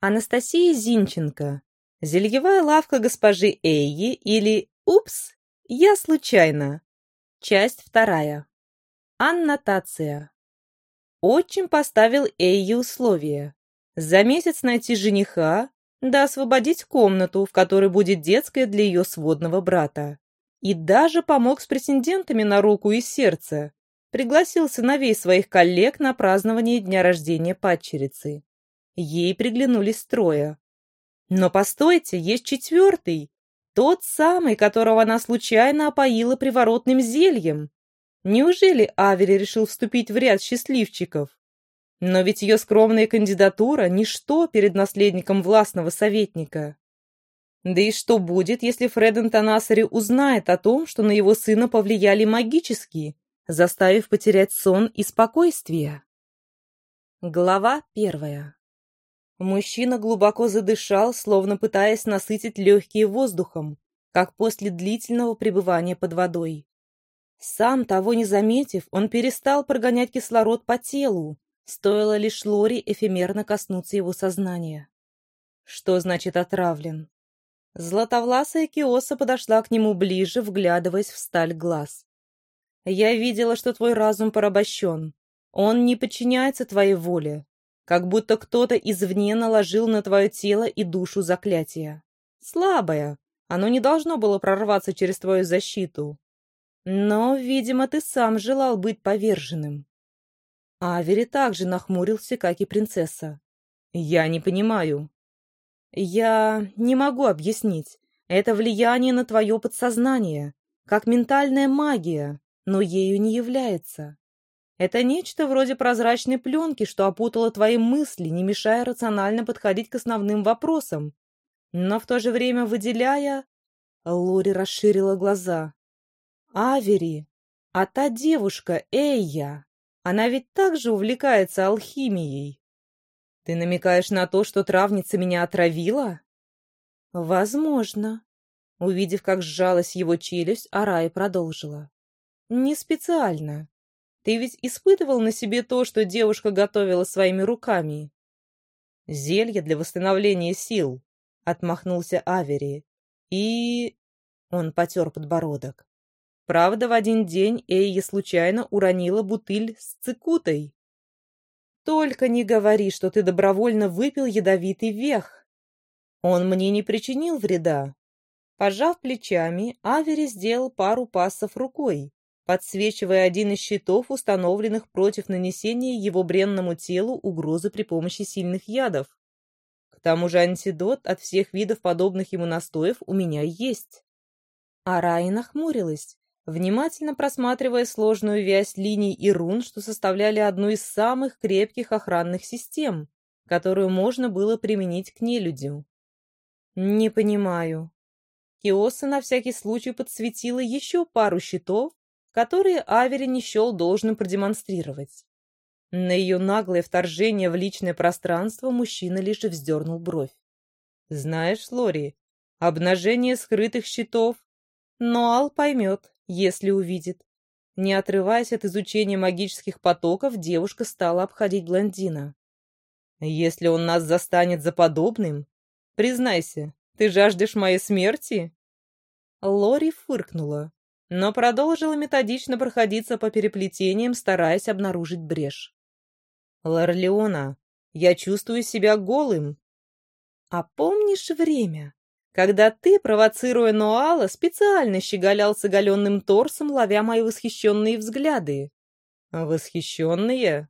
Анастасия Зинченко. Зельевая лавка госпожи Эйи или «Упс, я случайно». Часть вторая. Аннотация. Отчим поставил Эйи условия. За месяц найти жениха, да освободить комнату, в которой будет детская для ее сводного брата. И даже помог с претендентами на руку и сердце. Пригласил сыновей своих коллег на празднование дня рождения падчерицы. Ей приглянулись трое. Но постойте, есть четвертый. Тот самый, которого она случайно опоила приворотным зельем. Неужели Авери решил вступить в ряд счастливчиков? Но ведь ее скромная кандидатура – ничто перед наследником властного советника. Да и что будет, если Фреден Танасари узнает о том, что на его сына повлияли магически, заставив потерять сон и спокойствие? Глава первая. Мужчина глубоко задышал, словно пытаясь насытить легкие воздухом, как после длительного пребывания под водой. Сам того не заметив, он перестал прогонять кислород по телу, Стоило лишь Лори эфемерно коснуться его сознания. Что значит отравлен? Златовласая Киоса подошла к нему ближе, вглядываясь в сталь глаз. «Я видела, что твой разум порабощен. Он не подчиняется твоей воле, как будто кто-то извне наложил на твое тело и душу заклятие. Слабое, оно не должно было прорваться через твою защиту. Но, видимо, ты сам желал быть поверженным. Авери также нахмурился, как и принцесса. «Я не понимаю». «Я не могу объяснить. Это влияние на твое подсознание, как ментальная магия, но ею не является. Это нечто вроде прозрачной пленки, что опутало твои мысли, не мешая рационально подходить к основным вопросам, но в то же время выделяя...» Лори расширила глаза. «Авери, а та девушка, Эйя, она ведь также увлекается алхимией. Ты намекаешь на то, что травница меня отравила? Возможно. Увидев, как сжалась его челюсть, Арай продолжила. Не специально. Ты ведь испытывал на себе то, что девушка готовила своими руками. Зелье для восстановления сил, отмахнулся Авери. И... Он потер подбородок. Правда, в один день Эйя случайно уронила бутыль с цикутой. «Только не говори, что ты добровольно выпил ядовитый вех. Он мне не причинил вреда». Пожав плечами, Авери сделал пару пассов рукой, подсвечивая один из щитов, установленных против нанесения его бренному телу угрозы при помощи сильных ядов. К тому же антидот от всех видов подобных ему настоев у меня есть. Арай нахмурилась, внимательно просматривая сложную вязь линий и рун, что составляли одну из самых крепких охранных систем, которую можно было применить к нелюдю. «Не понимаю». Киоса на всякий случай подсветила еще пару щитов, которые Авери не счел должным продемонстрировать. На ее наглое вторжение в личное пространство мужчина лишь вздернул бровь. «Знаешь, Лори, обнажение скрытых щитов Ноал поймет, если увидит. Не отрываясь от изучения магических потоков, девушка стала обходить блондина. «Если он нас застанет за подобным, признайся, ты жаждешь моей смерти?» Лори фыркнула, но продолжила методично проходиться по переплетениям, стараясь обнаружить брешь. «Лорлеона, я чувствую себя голым». «А помнишь время, когда ты, провоцируя Ноала, специально щеголял с оголенным торсом, ловя мои восхищенные взгляды. Восхищенные?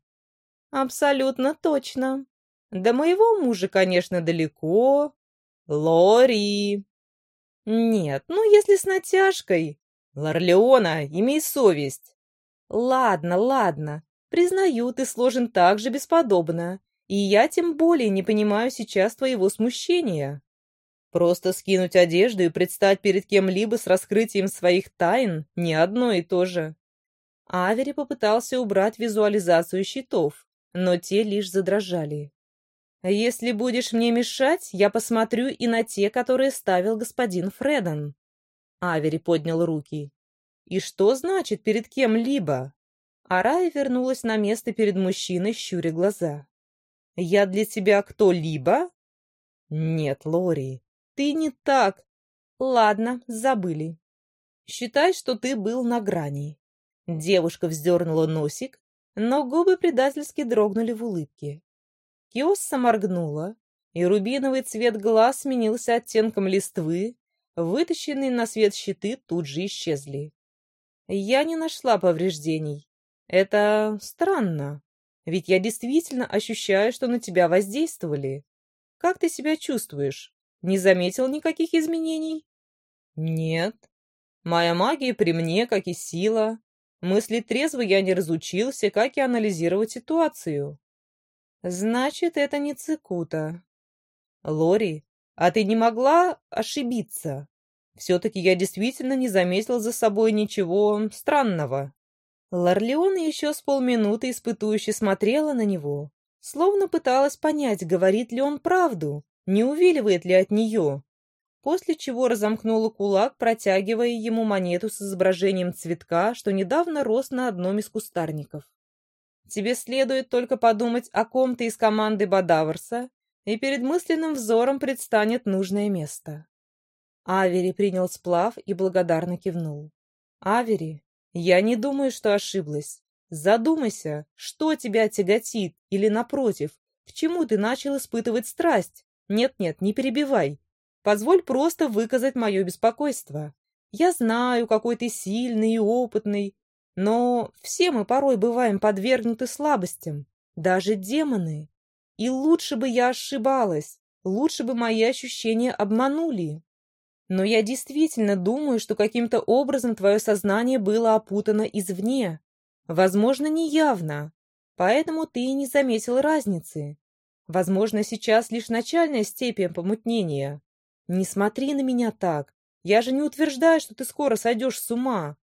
Абсолютно точно. До моего мужа, конечно, далеко. Лори. Нет, ну если с натяжкой. Лорлеона, имей совесть. Ладно, ладно. Признаю, ты сложен так же бесподобно. И я тем более не понимаю сейчас твоего смущения. Просто скинуть одежду и предстать перед кем-либо с раскрытием своих тайн – не одно и то же. Авери попытался убрать визуализацию щитов, но те лишь задрожали. «Если будешь мне мешать, я посмотрю и на те, которые ставил господин Фредон». Авери поднял руки. «И что значит перед кем-либо?» Арая вернулась на место перед мужчиной, щуря глаза. «Я для тебя кто-либо?» Нет, Лори, ты не так. Ладно, забыли. Считай, что ты был на грани. Девушка вздернула носик, но губы предательски дрогнули в улыбке. Киосса моргнула, и рубиновый цвет глаз сменился оттенком листвы, вытащенные на свет щиты тут же исчезли. Я не нашла повреждений. Это странно, ведь я действительно ощущаю, что на тебя воздействовали. Как ты себя чувствуешь? Не заметил никаких изменений? Нет. Моя магия при мне, как и сила. Мыслить трезво я не разучился, как и анализировать ситуацию. Значит, это не цикута. Лори, а ты не могла ошибиться? Все-таки я действительно не заметил за собой ничего странного. Лорлеон еще с полминуты испытующе смотрела на него, словно пыталась понять, говорит ли он правду, не увиливает ли от нее, после чего разомкнула кулак, протягивая ему монету с изображением цветка, что недавно рос на одном из кустарников. «Тебе следует только подумать о ком-то из команды Бадаварса, и перед мысленным взором предстанет нужное место». Авери принял сплав и благодарно кивнул. «Авери, я не думаю, что ошиблась. Задумайся, что тебя тяготит, или, напротив, к чему ты начал испытывать страсть? Нет-нет, не перебивай. Позволь просто выказать мое беспокойство. Я знаю, какой ты сильный и опытный, но все мы порой бываем подвергнуты слабостям, даже демоны. И лучше бы я ошибалась, лучше бы мои ощущения обманули. Но я действительно думаю, что каким-то образом твое сознание было опутано извне, возможно, неявно, поэтому ты и не заметил разницы. Возможно, сейчас лишь начальная степень помутнения, «Не смотри на меня так. Я же не утверждаю, что ты скоро сойдешь с ума.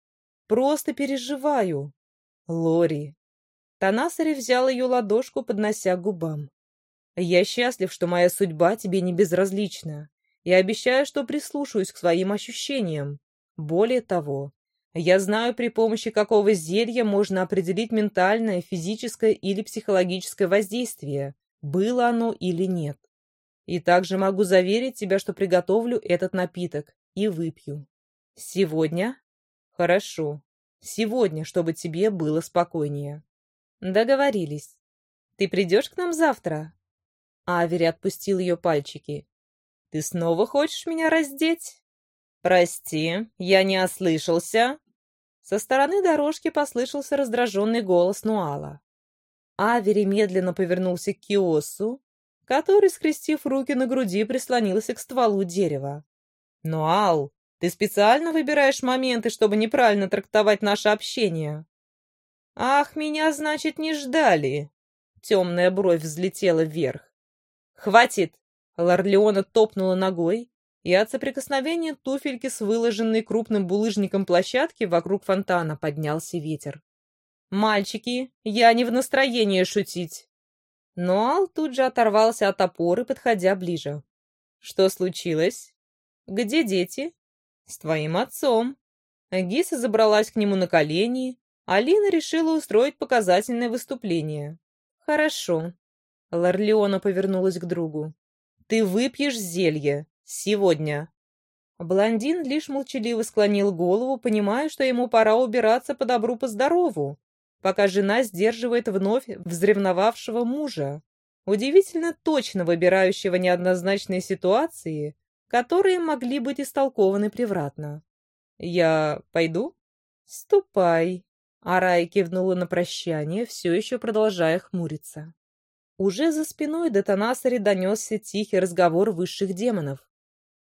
Просто переживаю. Лори». Танасари взял ее ладошку, поднося к губам. «Я счастлив, что моя судьба тебе не безразлична. Я обещаю, что прислушаюсь к своим ощущениям. Более того, я знаю, при помощи какого зелья можно определить ментальное, физическое или психологическое воздействие, было оно или нет. И также могу заверить тебя, что приготовлю этот напиток и выпью. Сегодня? Хорошо. Сегодня, чтобы тебе было спокойнее. Договорились. Ты придешь к нам завтра? Авери отпустил ее пальчики. Ты снова хочешь меня раздеть? Прости, я не ослышался. Со стороны дорожки послышался раздраженный голос Нуала. Авери медленно повернулся к киосу, который, скрестив руки на груди, прислонился к стволу дерева. «Ну, Ал, ты специально выбираешь моменты, чтобы неправильно трактовать наше общение?» «Ах, меня, значит, не ждали!» Темная бровь взлетела вверх. «Хватит!» Лорлеона топнула ногой, и от соприкосновения туфельки с выложенной крупным булыжником площадки вокруг фонтана поднялся ветер. «Мальчики, я не в настроении шутить!» Но Ал тут же оторвался от опоры, подходя ближе. «Что случилось? Где дети?» «С твоим отцом». Гиса забралась к нему на колени. Алина решила устроить показательное выступление. «Хорошо». Лорлеона повернулась к другу. «Ты выпьешь зелье. Сегодня». Блондин лишь молчаливо склонил голову, понимая, что ему пора убираться по добру, по здорову, пока жена сдерживает вновь взревновавшего мужа, удивительно точно выбирающего неоднозначные ситуации, которые могли быть истолкованы превратно. «Я пойду?» «Ступай», — Арай кивнула на прощание, все еще продолжая хмуриться. Уже за спиной до Танасари донесся тихий разговор высших демонов.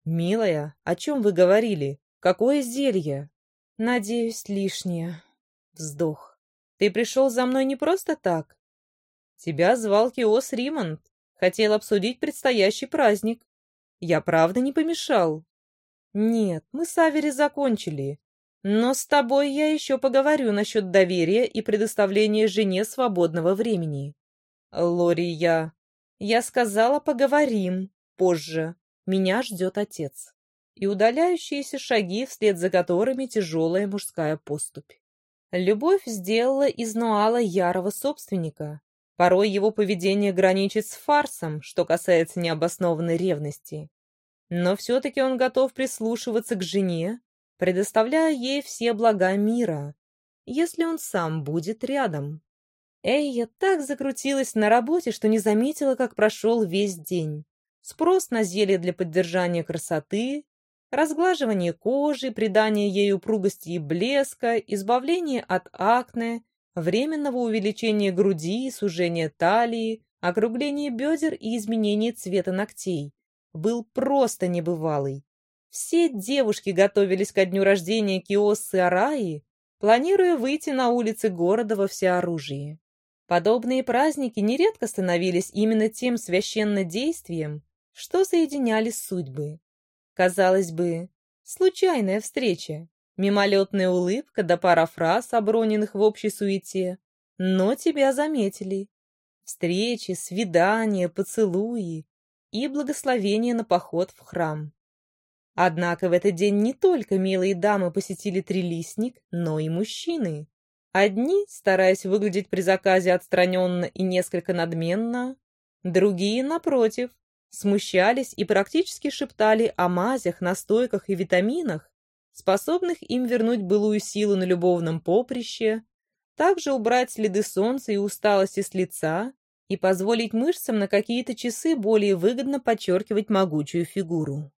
«Милая, о чем вы говорили? Какое зелье?» «Надеюсь, лишнее». Вздох. Ты пришел за мной не просто так. Тебя звал Киос Римонт. Хотел обсудить предстоящий праздник. Я правда не помешал? Нет, мы с Авери закончили. Но с тобой я еще поговорю насчет доверия и предоставления жене свободного времени. Лори, я... Я сказала, поговорим. Позже. Меня ждет отец. И удаляющиеся шаги, вслед за которыми тяжелая мужская поступь. Любовь сделала из Нуала ярого собственника, Порой его поведение граничит с фарсом, что касается необоснованной ревности. Но все-таки он готов прислушиваться к жене, предоставляя ей все блага мира, если он сам будет рядом. Эйя так закрутилась на работе, что не заметила, как прошел весь день. Спрос на зелье для поддержания красоты, разглаживание кожи, придание ей упругости и блеска, избавление от акне, временного увеличения груди, сужения талии, округление бедер и изменение цвета ногтей был просто небывалый. Все девушки готовились ко дню рождения Киоссы Араи, планируя выйти на улицы города во всеоружии. Подобные праздники нередко становились именно тем священнодействием, что соединяли судьбы. Казалось бы, случайная встреча, мимолетная улыбка да пара фраз, оброненных в общей суете, но тебя заметили. Встречи, свидания, поцелуи и благословение на поход в храм. Однако в этот день не только милые дамы посетили трилистник, но и мужчины. Одни, стараясь выглядеть при заказе отстраненно и несколько надменно, другие, напротив, смущались и практически шептали о мазях, настойках и витаминах, способных им вернуть былую силу на любовном поприще, также убрать следы солнца и усталости с лица и позволить мышцам на какие-то часы более выгодно подчеркивать могучую фигуру.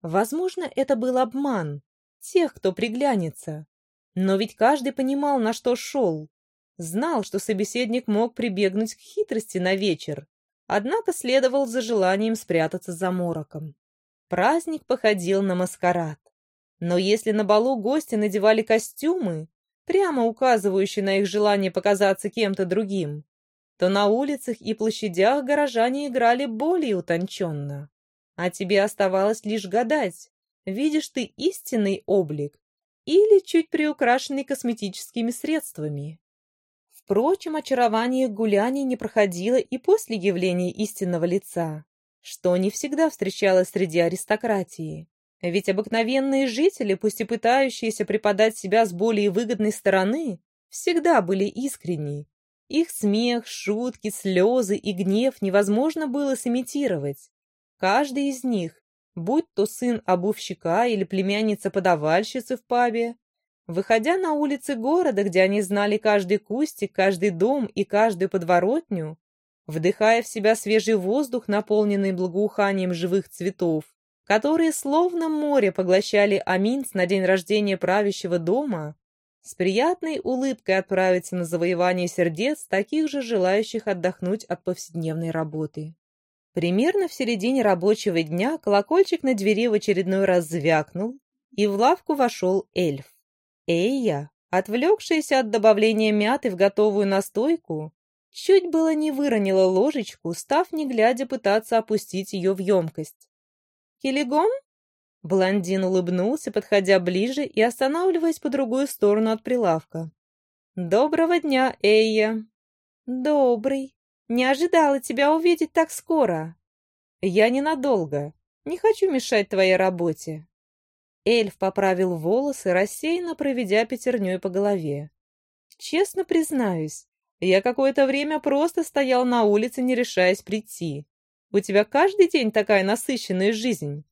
Возможно, это был обман тех, кто приглянется. Но ведь каждый понимал, на что шел. Знал, что собеседник мог прибегнуть к хитрости на вечер, однако следовал за желанием спрятаться за мороком. Праздник походил на маскарад. Но если на балу гости надевали костюмы, прямо указывающие на их желание показаться кем-то другим, то на улицах и площадях горожане играли более утонченно. А тебе оставалось лишь гадать, видишь ты истинный облик или чуть приукрашенный косметическими средствами. Впрочем, очарование гуляний не проходило и после явления истинного лица, что не всегда встречалось среди аристократии. Ведь обыкновенные жители, пусть и пытающиеся преподать себя с более выгодной стороны, всегда были искренни. Их смех, шутки, слезы и гнев невозможно было сымитировать. Каждый из них, будь то сын обувщика или племянница подавальщицы в пабе, Выходя на улицы города, где они знали каждый кустик, каждый дом и каждую подворотню, вдыхая в себя свежий воздух, наполненный благоуханием живых цветов, которые словно море поглощали Аминс на день рождения правящего дома, с приятной улыбкой отправиться на завоевание сердец таких же желающих отдохнуть от повседневной работы. Примерно в середине рабочего дня колокольчик на двери в очередной раз звякнул, и в лавку вошел эльф. Эйя, отвлекшаяся от добавления мяты в готовую настойку, чуть было не выронила ложечку, став не глядя пытаться опустить ее в емкость. «Келегон?» Блондин улыбнулся, подходя ближе и останавливаясь по другую сторону от прилавка. «Доброго дня, Эйя!» «Добрый. Не ожидала тебя увидеть так скоро». «Я ненадолго. Не хочу мешать твоей работе». Эльф поправил волосы, рассеянно проведя пятерней по голове. «Честно признаюсь, я какое-то время просто стоял на улице, не решаясь прийти. У тебя каждый день такая насыщенная жизнь.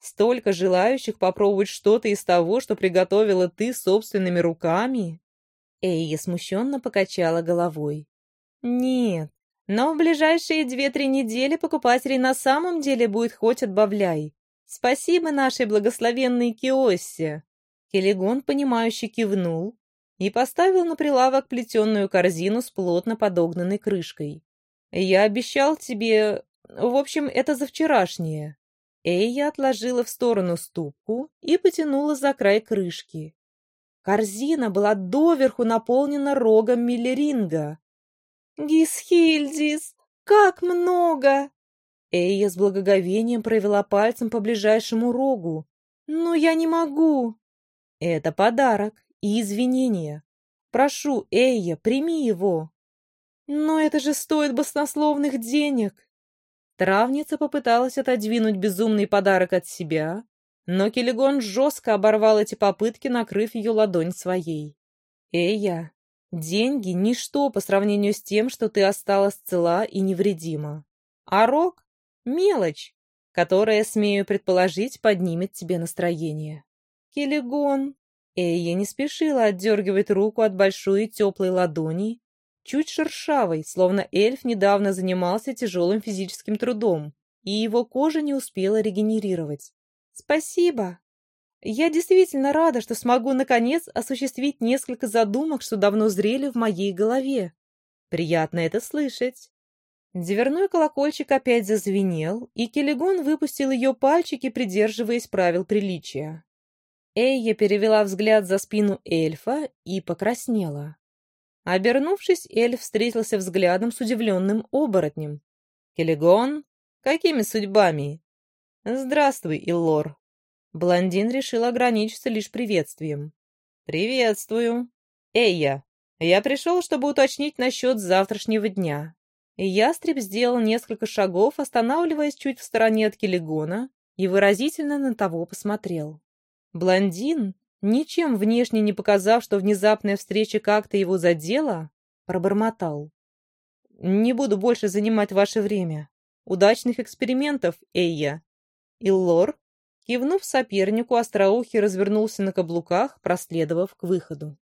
Столько желающих попробовать что-то из того, что приготовила ты собственными руками?» Эйя смущенно покачала головой. «Нет, но в ближайшие две-три недели покупателей на самом деле будет хоть отбавляй. Спасибо нашей благословенной Киоссе. Келегон, понимающе кивнул и поставил на прилавок плетеную корзину с плотно подогнанной крышкой. Я обещал тебе... В общем, это за вчерашнее. Эйя отложила в сторону ступку и потянула за край крышки. Корзина была доверху наполнена рогом миллеринга. «Гисхильдис, как много!» Эйя с благоговением провела пальцем по ближайшему рогу. «Но я не могу!» «Это подарок и извинения. Прошу, Эйя, прими его!» «Но это же стоит баснословных денег!» Травница попыталась отодвинуть безумный подарок от себя, но Келегон жестко оборвал эти попытки, накрыв ее ладонь своей. «Эйя, Деньги – ничто по сравнению с тем, что ты осталась цела и невредима. А рок – мелочь, которая, смею предположить, поднимет тебе настроение. Келегон. Эйя не спешила отдергивать руку от большой и теплой ладони, чуть шершавой, словно эльф недавно занимался тяжелым физическим трудом, и его кожа не успела регенерировать. «Спасибо. Я действительно рада, что смогу, наконец, осуществить несколько задумок, что давно зрели в моей голове. Приятно это слышать». Дверной колокольчик опять зазвенел, и Келегон выпустил ее пальчики, придерживаясь правил приличия. Эйя перевела взгляд за спину эльфа и покраснела. Обернувшись, эльф встретился взглядом с удивленным оборотнем. «Келегон, какими судьбами?» «Здравствуй, Иллор». Блондин решил ограничиться лишь приветствием. «Приветствую. Эйя, я пришел, чтобы уточнить насчет завтрашнего дня». Ястреб сделал несколько шагов, останавливаясь чуть в стороне от Келегона, и выразительно на того посмотрел. Блондин, ничем внешне не показав, что внезапная встреча как-то его задела, пробормотал. «Не буду больше занимать ваше время. Удачных экспериментов, Эйя!» И Лор, кивнув сопернику, остроухий развернулся на каблуках, проследовав к выходу.